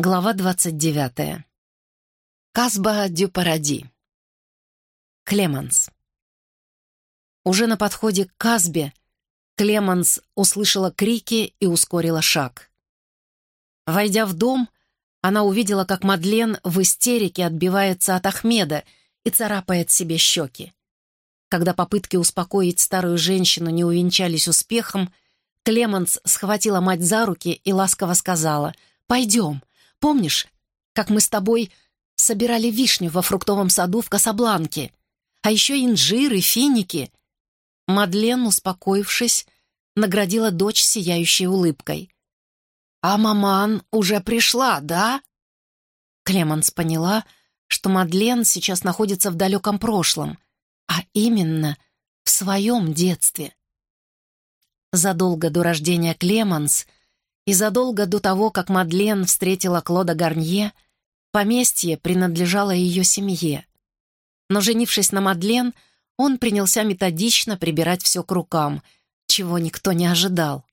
Глава 29. Казба дю Паради. Клеманс. Уже на подходе к Казбе Клеманс услышала крики и ускорила шаг. Войдя в дом, она увидела, как Мадлен в истерике отбивается от Ахмеда и царапает себе щеки. Когда попытки успокоить старую женщину не увенчались успехом, Клеманс схватила мать за руки и ласково сказала «Пойдем, Помнишь, как мы с тобой собирали вишню во фруктовом саду в Касабланке? А еще инжиры, финики?» Мадлен, успокоившись, наградила дочь сияющей улыбкой. «А маман уже пришла, да?» Клеманс поняла, что Мадлен сейчас находится в далеком прошлом, а именно в своем детстве. Задолго до рождения Клеманс — и задолго до того, как Мадлен встретила Клода Гарнье, поместье принадлежало ее семье. Но, женившись на Мадлен, он принялся методично прибирать все к рукам, чего никто не ожидал.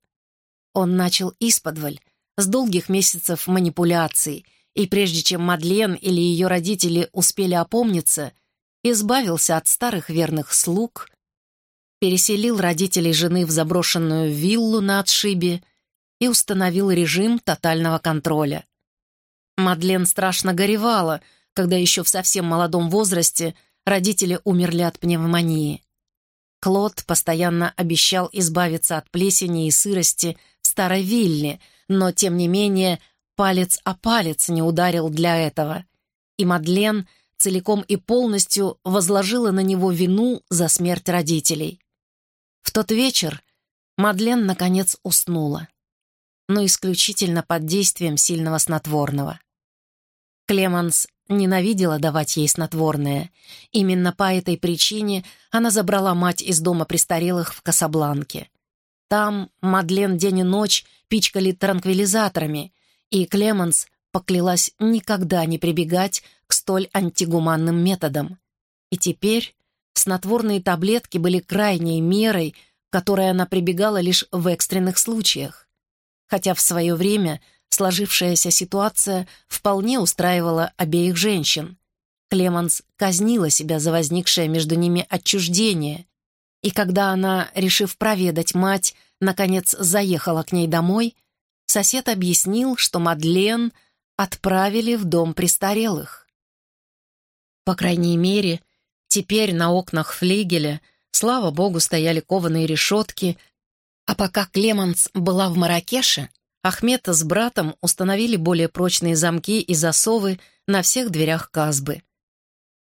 Он начал исподволь, с долгих месяцев манипуляций, и прежде чем Мадлен или ее родители успели опомниться, избавился от старых верных слуг, переселил родителей жены в заброшенную виллу на отшибе — и установил режим тотального контроля. Мадлен страшно горевала, когда еще в совсем молодом возрасте родители умерли от пневмонии. Клод постоянно обещал избавиться от плесени и сырости в старой вилле, но, тем не менее, палец о палец не ударил для этого. И Мадлен целиком и полностью возложила на него вину за смерть родителей. В тот вечер Мадлен, наконец, уснула но исключительно под действием сильного снотворного. Клеманс ненавидела давать ей снотворное. Именно по этой причине она забрала мать из дома престарелых в Касабланке. Там Мадлен день и ночь пичкали транквилизаторами, и Клеманс поклялась никогда не прибегать к столь антигуманным методам. И теперь снотворные таблетки были крайней мерой, к которой она прибегала лишь в экстренных случаях хотя в свое время сложившаяся ситуация вполне устраивала обеих женщин. Клеманс казнила себя за возникшее между ними отчуждение, и когда она, решив проведать мать, наконец заехала к ней домой, сосед объяснил, что Мадлен отправили в дом престарелых. По крайней мере, теперь на окнах флигеля, слава богу, стояли кованые решетки, а пока Клеманс была в Маракеше, Ахмед с братом установили более прочные замки и засовы на всех дверях Казбы.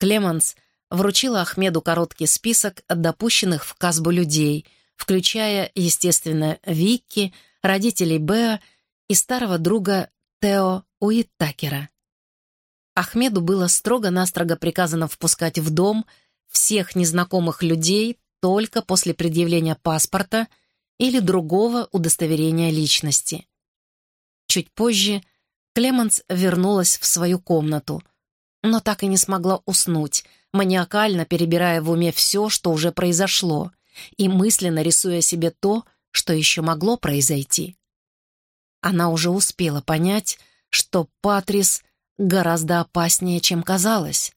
Клеманс вручила Ахмеду короткий список допущенных в Казбу людей, включая, естественно, Викки, родителей Беа и старого друга Тео Уиттакера. Ахмеду было строго-настрого приказано впускать в дом всех незнакомых людей только после предъявления паспорта — или другого удостоверения личности. Чуть позже Клеменс вернулась в свою комнату, но так и не смогла уснуть, маниакально перебирая в уме все, что уже произошло, и мысленно рисуя себе то, что еще могло произойти. Она уже успела понять, что Патрис гораздо опаснее, чем казалось.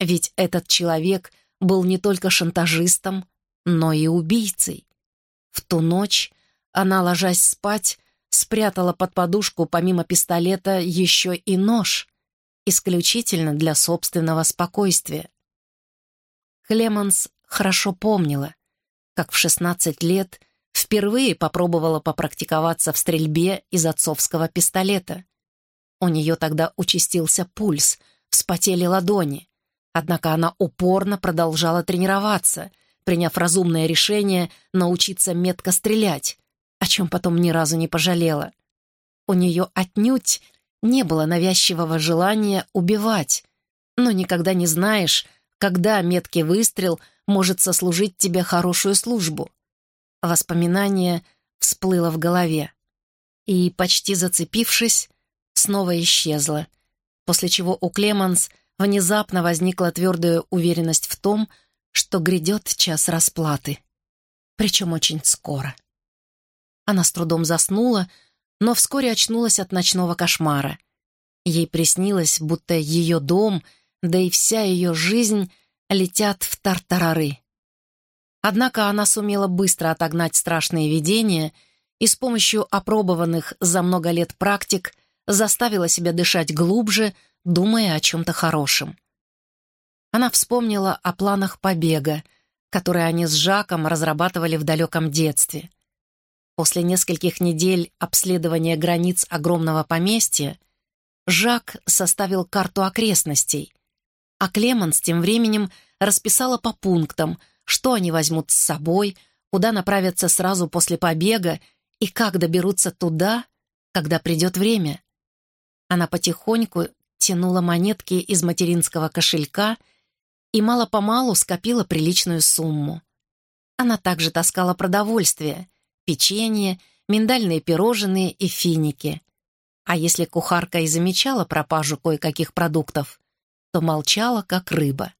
Ведь этот человек был не только шантажистом, но и убийцей. В ту ночь она, ложась спать, спрятала под подушку помимо пистолета еще и нож, исключительно для собственного спокойствия. Клеманс хорошо помнила, как в 16 лет впервые попробовала попрактиковаться в стрельбе из отцовского пистолета. У нее тогда участился пульс, вспотели ладони, однако она упорно продолжала тренироваться — приняв разумное решение научиться метко стрелять, о чем потом ни разу не пожалела. У нее отнюдь не было навязчивого желания убивать, но никогда не знаешь, когда меткий выстрел может сослужить тебе хорошую службу. Воспоминание всплыло в голове и, почти зацепившись, снова исчезло, после чего у Клеманс внезапно возникла твердая уверенность в том, что грядет час расплаты. Причем очень скоро. Она с трудом заснула, но вскоре очнулась от ночного кошмара. Ей приснилось, будто ее дом, да и вся ее жизнь летят в тартарары. Однако она сумела быстро отогнать страшные видения и с помощью опробованных за много лет практик заставила себя дышать глубже, думая о чем-то хорошем. Она вспомнила о планах побега, которые они с Жаком разрабатывали в далеком детстве. После нескольких недель обследования границ огромного поместья Жак составил карту окрестностей, а Клеманс тем временем расписала по пунктам, что они возьмут с собой, куда направятся сразу после побега и как доберутся туда, когда придет время. Она потихоньку тянула монетки из материнского кошелька и мало-помалу скопила приличную сумму. Она также таскала продовольствие, печенье, миндальные пирожные и финики. А если кухарка и замечала пропажу кое-каких продуктов, то молчала, как рыба.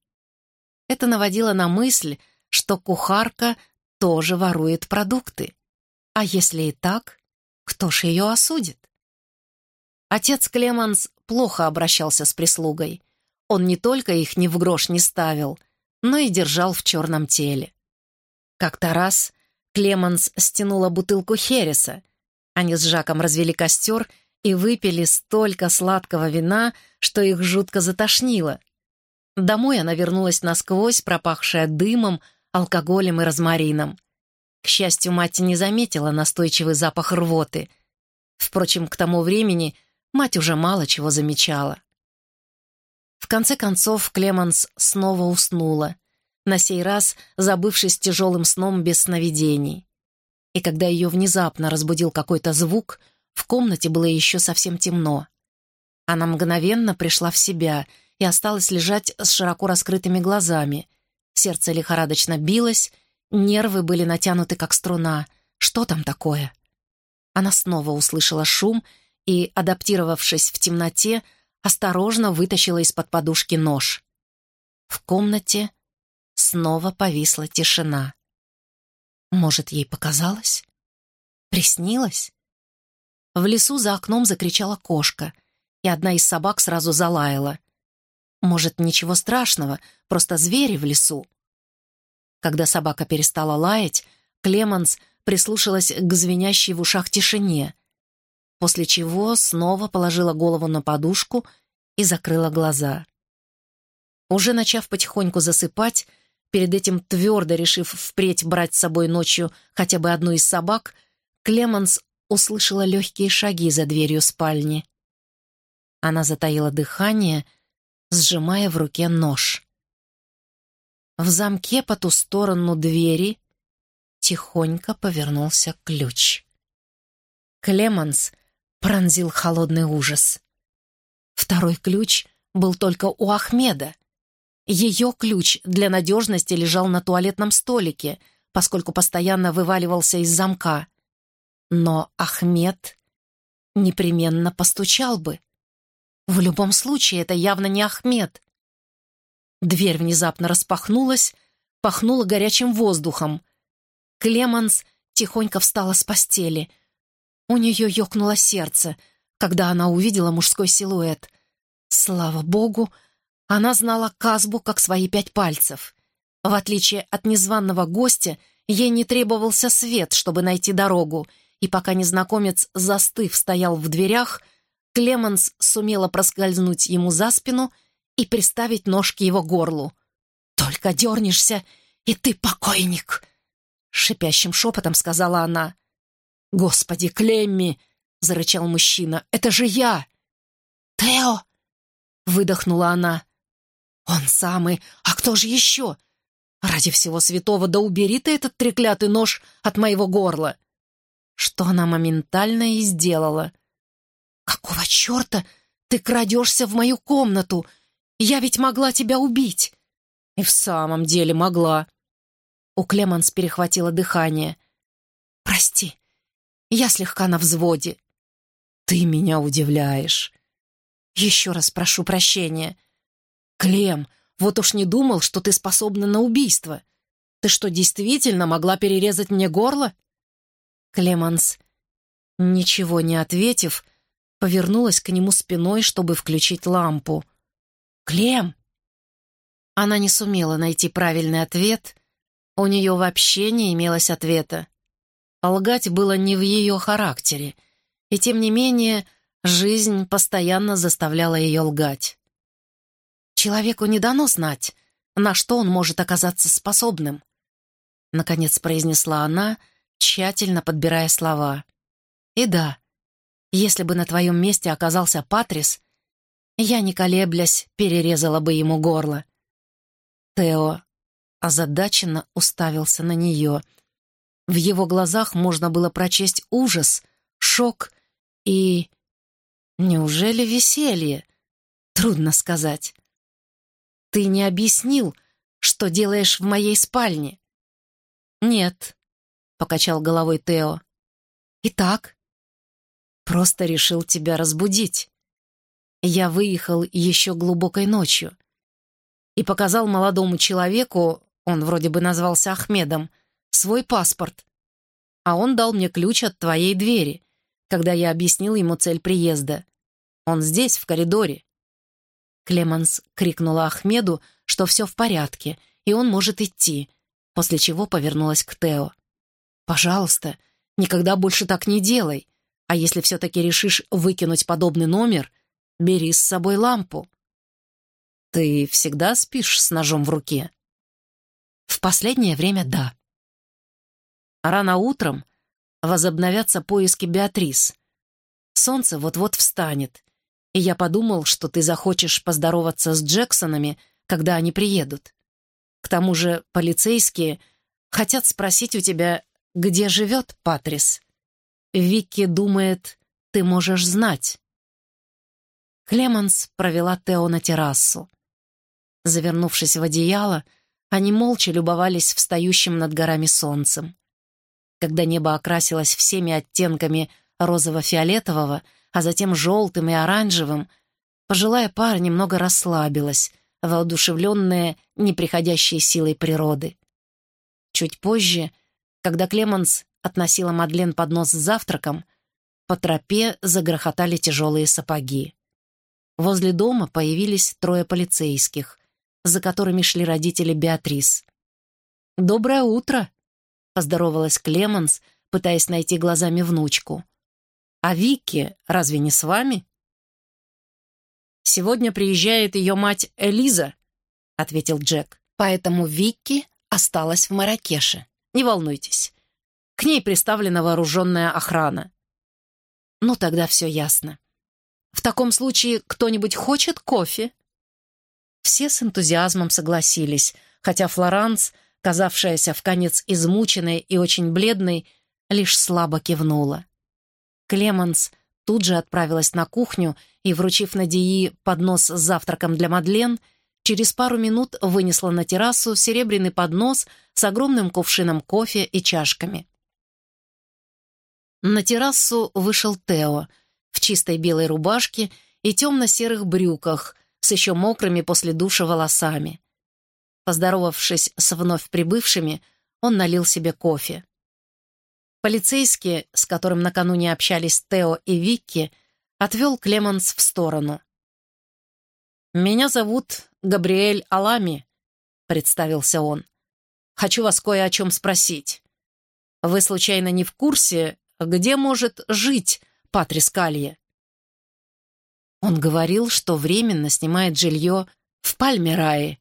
Это наводило на мысль, что кухарка тоже ворует продукты. А если и так, кто ж ее осудит? Отец Клеманс плохо обращался с прислугой. Он не только их ни в грош не ставил, но и держал в черном теле. Как-то раз Клеманс стянула бутылку Хереса. Они с Жаком развели костер и выпили столько сладкого вина, что их жутко затошнило. Домой она вернулась насквозь, пропахшая дымом, алкоголем и розмарином. К счастью, мать не заметила настойчивый запах рвоты. Впрочем, к тому времени мать уже мало чего замечала. В конце концов, Клеманс снова уснула, на сей раз забывшись тяжелым сном без сновидений. И когда ее внезапно разбудил какой-то звук — в комнате было еще совсем темно. Она мгновенно пришла в себя и осталась лежать с широко раскрытыми глазами. Сердце лихорадочно билось, нервы были натянуты, как струна. Что там такое? Она снова услышала шум и, адаптировавшись в темноте, осторожно вытащила из-под подушки нож. В комнате снова повисла тишина. Может, ей показалось? Приснилось? В лесу за окном закричала кошка, и одна из собак сразу залаяла. Может, ничего страшного, просто звери в лесу. Когда собака перестала лаять, Клеманс прислушалась к звенящей в ушах тишине, после чего снова положила голову на подушку и закрыла глаза. Уже начав потихоньку засыпать, перед этим твердо решив впредь брать с собой ночью хотя бы одну из собак, Клеманс услышала легкие шаги за дверью спальни. Она затаила дыхание, сжимая в руке нож. В замке по ту сторону двери тихонько повернулся ключ. Клеманс пронзил холодный ужас. Второй ключ был только у Ахмеда. Ее ключ для надежности лежал на туалетном столике, поскольку постоянно вываливался из замка. Но Ахмед непременно постучал бы. В любом случае, это явно не Ахмед. Дверь внезапно распахнулась, пахнула горячим воздухом. Клеманс тихонько встала с постели. У нее ёкнуло сердце, когда она увидела мужской силуэт. Слава богу, она знала Казбу как свои пять пальцев. В отличие от незваного гостя, ей не требовался свет, чтобы найти дорогу — и пока незнакомец, застыв, стоял в дверях, Клеменс сумела проскользнуть ему за спину и приставить нож к его горлу. «Только дернешься, и ты покойник!» Шипящим шепотом сказала она. «Господи, Клемми!» — зарычал мужчина. «Это же я!» «Тео!» — выдохнула она. «Он самый! А кто же еще? Ради всего святого, да убери ты этот треклятый нож от моего горла!» что она моментально и сделала. «Какого черта ты крадешься в мою комнату? Я ведь могла тебя убить!» «И в самом деле могла!» У Клеманс перехватило дыхание. «Прости, я слегка на взводе». «Ты меня удивляешь». «Еще раз прошу прощения». «Клем, вот уж не думал, что ты способна на убийство. Ты что, действительно могла перерезать мне горло?» Клеманс, ничего не ответив, повернулась к нему спиной, чтобы включить лампу. «Клем!» Она не сумела найти правильный ответ. У нее вообще не имелось ответа. Лгать было не в ее характере, и тем не менее жизнь постоянно заставляла ее лгать. Человеку не дано знать, на что он может оказаться способным. Наконец произнесла она, тщательно подбирая слова. И да, если бы на твоем месте оказался Патрис, я, не колеблясь, перерезала бы ему горло. Тео озадаченно уставился на нее. В его глазах можно было прочесть ужас, шок и... Неужели веселье? Трудно сказать. Ты не объяснил, что делаешь в моей спальне. Нет, покачал головой Тео. Итак, просто решил тебя разбудить. Я выехал еще глубокой ночью и показал молодому человеку, он вроде бы назвался Ахмедом, свой паспорт. А он дал мне ключ от твоей двери, когда я объяснил ему цель приезда. Он здесь, в коридоре. Клеменс крикнула Ахмеду, что все в порядке, и он может идти, после чего повернулась к Тео. «Пожалуйста, никогда больше так не делай, а если все-таки решишь выкинуть подобный номер, бери с собой лампу». «Ты всегда спишь с ножом в руке?» «В последнее время — да». Рано утром возобновятся поиски Беатрис. Солнце вот-вот встанет, и я подумал, что ты захочешь поздороваться с Джексонами, когда они приедут. К тому же полицейские хотят спросить у тебя, где живет Патрис. Вики думает, ты можешь знать. Клеменс провела Тео на террасу. Завернувшись в одеяло, они молча любовались встающим над горами солнцем. Когда небо окрасилось всеми оттенками розово-фиолетового, а затем желтым и оранжевым, пожилая пара немного расслабилась, воодушевленная неприходящей силой природы. Чуть позже, когда Клеменс относила Мадлен поднос с завтраком, по тропе загрохотали тяжелые сапоги. Возле дома появились трое полицейских, за которыми шли родители Беатрис. «Доброе утро!» — поздоровалась Клеменс, пытаясь найти глазами внучку. «А Вики разве не с вами?» «Сегодня приезжает ее мать Элиза», — ответил Джек. «Поэтому Вики осталась в Маракеше. Не волнуйтесь. К ней приставлена вооруженная охрана». «Ну, тогда все ясно. В таком случае кто-нибудь хочет кофе?» Все с энтузиазмом согласились, хотя Флоранс, казавшаяся в конец измученной и очень бледной, лишь слабо кивнула. Клеменс тут же отправилась на кухню и, вручив Надии поднос с завтраком для Мадлен, через пару минут вынесла на террасу серебряный поднос с огромным кувшином кофе и чашками. На террасу вышел Тео в чистой белой рубашке и темно-серых брюках с еще мокрыми после душа волосами. Поздоровавшись с вновь прибывшими, он налил себе кофе. Полицейский, с которым накануне общались Тео и Викки, отвел Клеменс в сторону. «Меня зовут Габриэль Алами», — представился он. «Хочу вас кое о чем спросить. Вы, случайно, не в курсе, где может жить Патрис Калье?» Он говорил, что временно снимает жилье в Пальмерае.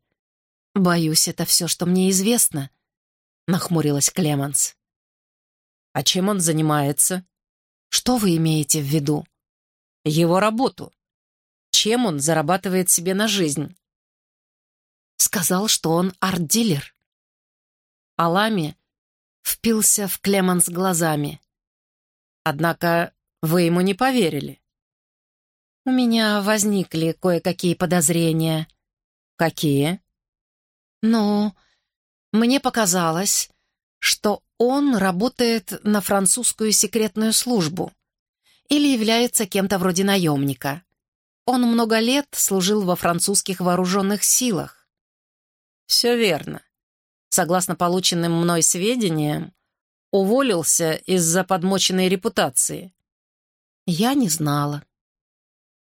«Боюсь, это все, что мне известно», — нахмурилась Клеменс. «А чем он занимается?» «Что вы имеете в виду?» «Его работу. Чем он зарабатывает себе на жизнь?» Сказал, что он арт-дилер. Алами впился в Клеменс глазами. «Однако вы ему не поверили?» У меня возникли кое-какие подозрения. Какие? Ну, мне показалось, что он работает на французскую секретную службу или является кем-то вроде наемника. Он много лет служил во французских вооруженных силах. Все верно. Согласно полученным мной сведениям, уволился из-за подмоченной репутации. Я не знала.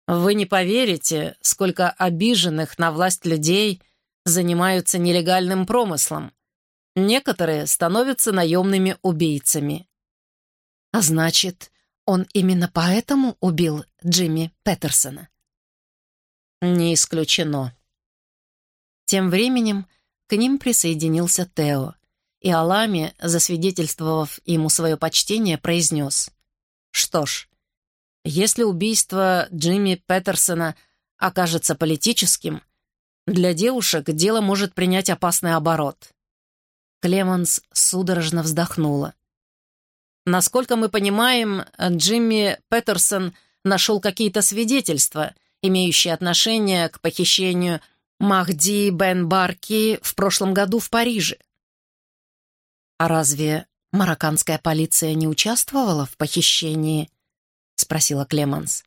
Вы не поверите, сколько обиженных на власть людей занимаются нелегальным промыслом. Некоторые становятся наемными убийцами. А значит, он именно поэтому убил Джимми Петерсона? Не исключено. Тем временем к ним присоединился Тео, и Алами, засвидетельствовав ему свое почтение, произнес. «Что ж, если убийство Джимми Петерсона окажется политическим, для девушек дело может принять опасный оборот. Клеменс судорожно вздохнула. Насколько мы понимаем, Джимми Петерсон нашел какие-то свидетельства, имеющие отношение к похищению Махди Бен Барки в прошлом году в Париже. А разве марокканская полиция не участвовала в похищении — спросила Клеманс.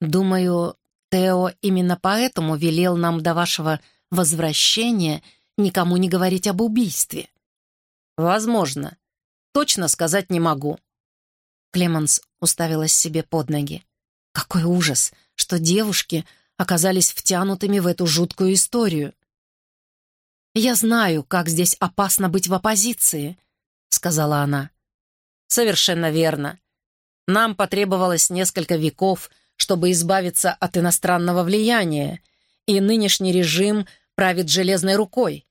«Думаю, Тео именно поэтому велел нам до вашего возвращения никому не говорить об убийстве». «Возможно. Точно сказать не могу». Клеманс уставилась себе под ноги. «Какой ужас, что девушки оказались втянутыми в эту жуткую историю». «Я знаю, как здесь опасно быть в оппозиции», — сказала она. «Совершенно верно. Нам потребовалось несколько веков, чтобы избавиться от иностранного влияния, и нынешний режим правит железной рукой.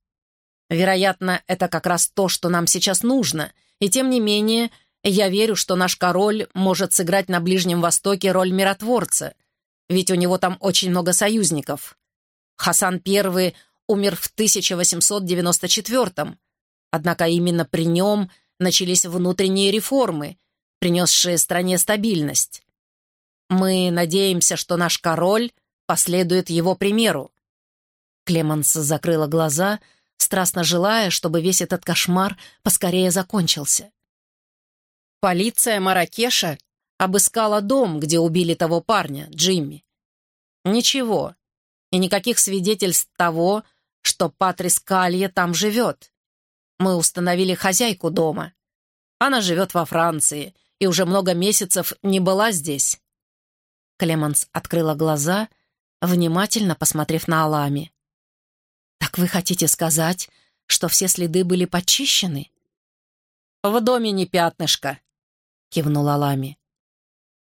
Вероятно, это как раз то, что нам сейчас нужно, и тем не менее я верю, что наш король может сыграть на Ближнем Востоке роль миротворца, ведь у него там очень много союзников. Хасан I умер в 1894 однако именно при нем начались внутренние реформы — принесшие стране стабильность. Мы надеемся, что наш король последует его примеру». Клеманс закрыла глаза, страстно желая, чтобы весь этот кошмар поскорее закончился. Полиция Маракеша обыскала дом, где убили того парня, Джимми. Ничего, и никаких свидетельств того, что Патрис Калье там живет. Мы установили хозяйку дома. Она живет во Франции и уже много месяцев не была здесь». Клеманс открыла глаза, внимательно посмотрев на Алами. «Так вы хотите сказать, что все следы были почищены?» «В доме не пятнышко», — кивнула Алами.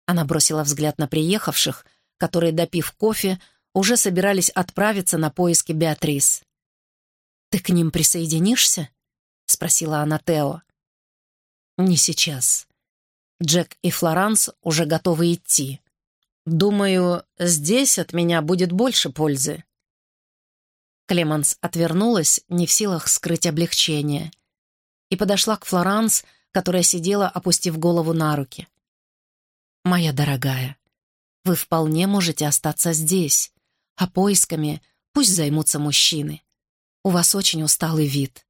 Она бросила взгляд на приехавших, которые, допив кофе, уже собирались отправиться на поиски Беатрис. «Ты к ним присоединишься?» — спросила она Тео. «Не сейчас. Джек и Флоранс уже готовы идти. Думаю, здесь от меня будет больше пользы. Клеманс отвернулась, не в силах скрыть облегчение, и подошла к Флоранс, которая сидела, опустив голову на руки. «Моя дорогая, вы вполне можете остаться здесь, а поисками пусть займутся мужчины. У вас очень усталый вид».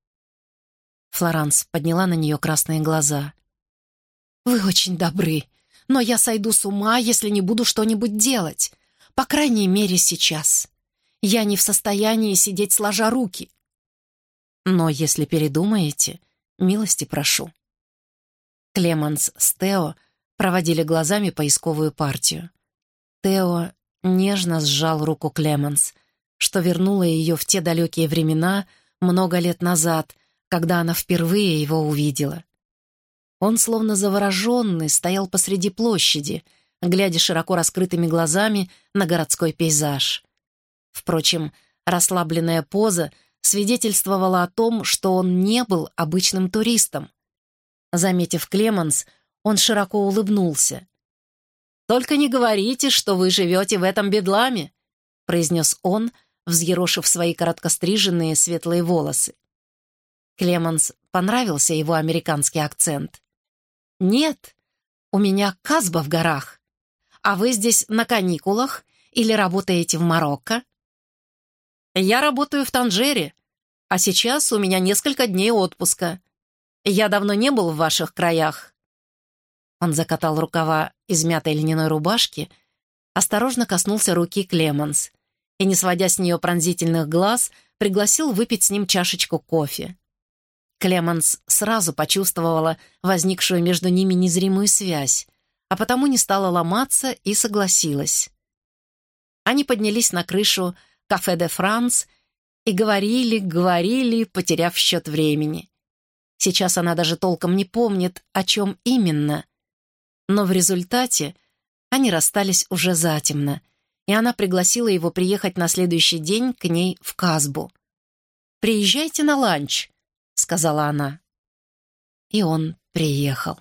Флоранс подняла на нее красные глаза. «Вы очень добры, но я сойду с ума, если не буду что-нибудь делать. По крайней мере, сейчас. Я не в состоянии сидеть сложа руки. Но если передумаете, милости прошу». Клеманс с Тео проводили глазами поисковую партию. Тео нежно сжал руку Клеманс, что вернуло ее в те далекие времена много лет назад, когда она впервые его увидела. Он, словно завороженный, стоял посреди площади, глядя широко раскрытыми глазами на городской пейзаж. Впрочем, расслабленная поза свидетельствовала о том, что он не был обычным туристом. Заметив Клеманс, он широко улыбнулся. «Только не говорите, что вы живете в этом бедламе», произнес он, взъерошив свои короткостриженные светлые волосы. Клеманс понравился его американский акцент. «Нет, у меня Казба в горах. А вы здесь на каникулах или работаете в Марокко?» «Я работаю в Танжере, а сейчас у меня несколько дней отпуска. Я давно не был в ваших краях». Он закатал рукава измятой льняной рубашки, осторожно коснулся руки Клеменс и, не сводя с нее пронзительных глаз, пригласил выпить с ним чашечку кофе. Клеманс сразу почувствовала возникшую между ними незримую связь, а потому не стала ломаться и согласилась. Они поднялись на крышу «Кафе де Франс» и говорили, говорили, потеряв счет времени. Сейчас она даже толком не помнит, о чем именно. Но в результате они расстались уже затемно, и она пригласила его приехать на следующий день к ней в Казбу. «Приезжайте на ланч», — сказала она. И он приехал.